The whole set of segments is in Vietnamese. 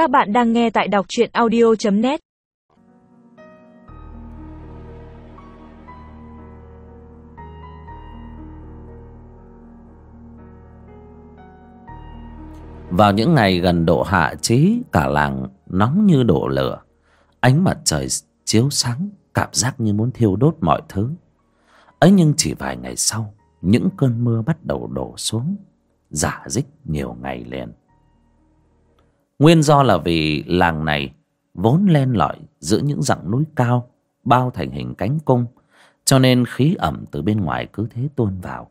Các bạn đang nghe tại đọc truyện audio.net Vào những ngày gần độ hạ chí, Cả làng nóng như đổ lửa. Ánh mặt trời chiếu sáng, Cảm giác như muốn thiêu đốt mọi thứ. Ấy nhưng chỉ vài ngày sau, Những cơn mưa bắt đầu đổ xuống, Giả dích nhiều ngày liền. Nguyên do là vì làng này vốn len lỏi giữa những dặng núi cao bao thành hình cánh cung cho nên khí ẩm từ bên ngoài cứ thế tuôn vào.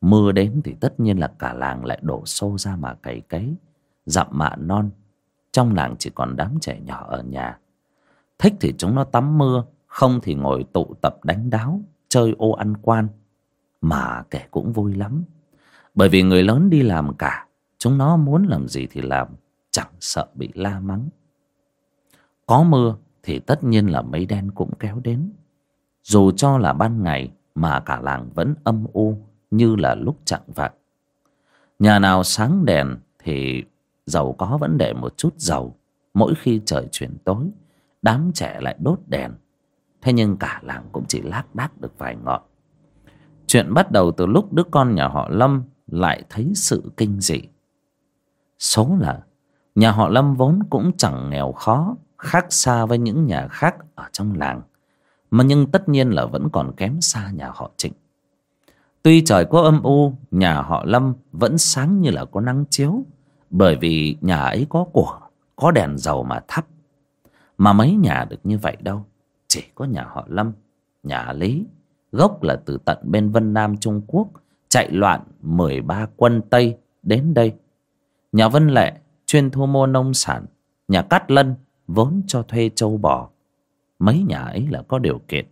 Mưa đến thì tất nhiên là cả làng lại đổ xô ra mà cày cấy, dặm mạ non. Trong làng chỉ còn đám trẻ nhỏ ở nhà. Thích thì chúng nó tắm mưa, không thì ngồi tụ tập đánh đáo, chơi ô ăn quan. Mà kẻ cũng vui lắm. Bởi vì người lớn đi làm cả, chúng nó muốn làm gì thì làm chẳng sợ bị la mắng. Có mưa thì tất nhiên là mây đen cũng kéo đến. Dù cho là ban ngày mà cả làng vẫn âm u như là lúc chạng vạng. Nhà nào sáng đèn thì giàu có vẫn để một chút dầu mỗi khi trời chuyển tối, đám trẻ lại đốt đèn. Thế nhưng cả làng cũng chỉ lác đác được vài ngọn. Chuyện bắt đầu từ lúc đứa con nhà họ lâm lại thấy sự kinh dị. Số là Nhà họ Lâm vốn cũng chẳng nghèo khó, Khác xa với những nhà khác ở trong làng, Mà nhưng tất nhiên là vẫn còn kém xa nhà họ Trịnh. Tuy trời có âm u, Nhà họ Lâm vẫn sáng như là có nắng chiếu, Bởi vì nhà ấy có của, Có đèn dầu mà thắp. Mà mấy nhà được như vậy đâu, Chỉ có nhà họ Lâm, Nhà Lý, Gốc là từ tận bên Vân Nam Trung Quốc, Chạy loạn 13 quân Tây đến đây. Nhà Vân Lệ chuyên thu mua nông sản, nhà cát lân vốn cho thuê trâu bò. Mấy nhà ấy là có điều kiện.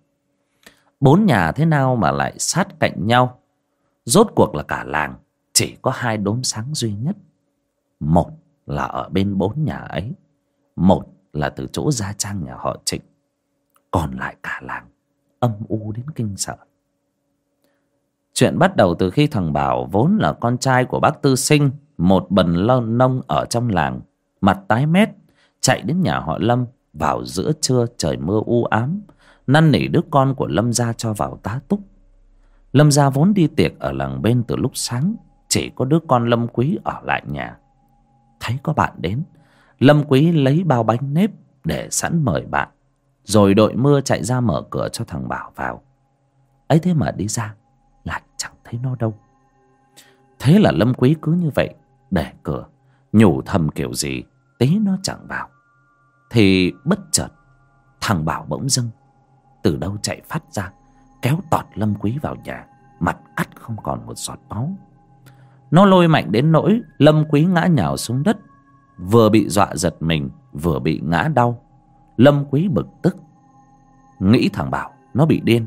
Bốn nhà thế nào mà lại sát cạnh nhau? Rốt cuộc là cả làng, chỉ có hai đốm sáng duy nhất. Một là ở bên bốn nhà ấy, một là từ chỗ gia trang nhà họ trịnh. Còn lại cả làng âm u đến kinh sợ. Chuyện bắt đầu từ khi thằng bảo vốn là con trai của bác tư sinh một bần lon nông ở trong làng. Mặt tái mét, chạy đến nhà họ lâm, vào giữa trưa trời mưa u ám. Năn nỉ đứa con của lâm gia cho vào tá túc. Lâm gia vốn đi tiệc ở làng bên từ lúc sáng, chỉ có đứa con lâm quý ở lại nhà. Thấy có bạn đến, lâm quý lấy bao bánh nếp để sẵn mời bạn. Rồi đội mưa chạy ra mở cửa cho thằng bảo vào. Ấy thế mà đi ra, lại chẳng thấy nó đâu. Thế là lâm quý cứ như vậy để cửa. Nhủ thầm kiểu gì, tí nó chẳng vào. Thì bất chợt, thằng bảo bỗng dưng, từ đâu chạy phát ra, kéo tọt lâm quý vào nhà, mặt ắt không còn một giọt máu. Nó lôi mạnh đến nỗi lâm quý ngã nhào xuống đất, vừa bị dọa giật mình, vừa bị ngã đau. Lâm quý bực tức. Nghĩ thằng bảo, nó bị điên,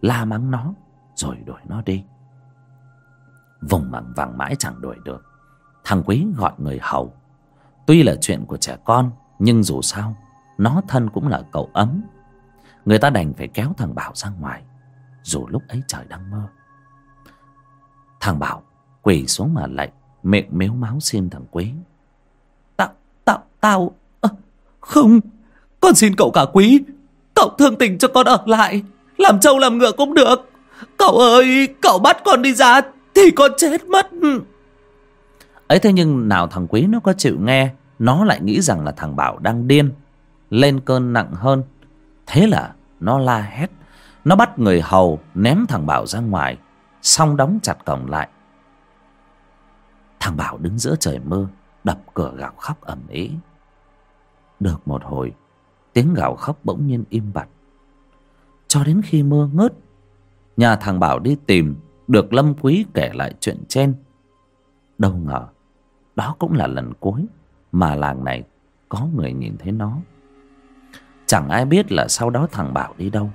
la mắng nó, rồi đuổi nó đi. Vùng bằng vàng mãi chẳng đuổi được thằng quý gọi người hầu. Tuy là chuyện của trẻ con nhưng dù sao nó thân cũng là cậu ấm. Người ta đành phải kéo thằng bảo ra ngoài dù lúc ấy trời đang mưa. Thằng bảo quỳ xuống mà lạy miệng mếu máu xin thằng quý. Tao tao tao à, không con xin cậu cả quý. Cậu thương tình cho con ở lại làm trâu làm ngựa cũng được. Cậu ơi cậu bắt con đi ra thì con chết mất ấy thế nhưng nào thằng quý nó có chịu nghe, nó lại nghĩ rằng là thằng bảo đang điên. Lên cơn nặng hơn. Thế là nó la hét. Nó bắt người hầu ném thằng bảo ra ngoài, xong đóng chặt cổng lại. Thằng bảo đứng giữa trời mưa, đập cửa gào khóc ầm ĩ. Được một hồi, tiếng gào khóc bỗng nhiên im bặt. Cho đến khi mưa ngớt, nhà thằng bảo đi tìm được lâm quý kể lại chuyện trên. Đâu ngờ đó cũng là lần cuối mà làng này có người nhìn thấy nó. Chẳng ai biết là sau đó thằng bảo đi đâu.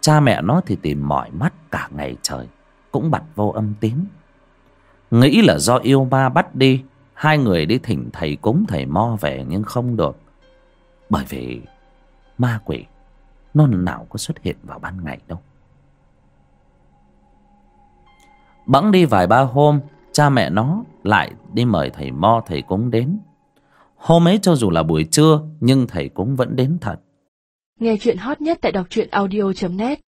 Cha mẹ nó thì tìm mỏi mắt cả ngày trời, cũng bặt vô âm tín nghĩ là do yêu ma bắt đi, hai người đi thỉnh thầy cúng thầy mo về nhưng không được. Bởi vì ma quỷ, nó nào có xuất hiện vào ban ngày đâu. Bẵng đi vài ba hôm cha mẹ nó lại đi mời thầy mo, thầy cúng đến. Hôm ấy cho dù là buổi trưa, nhưng thầy cúng vẫn đến thật. Nghe chuyện hot nhất tại đọc truyện audio.net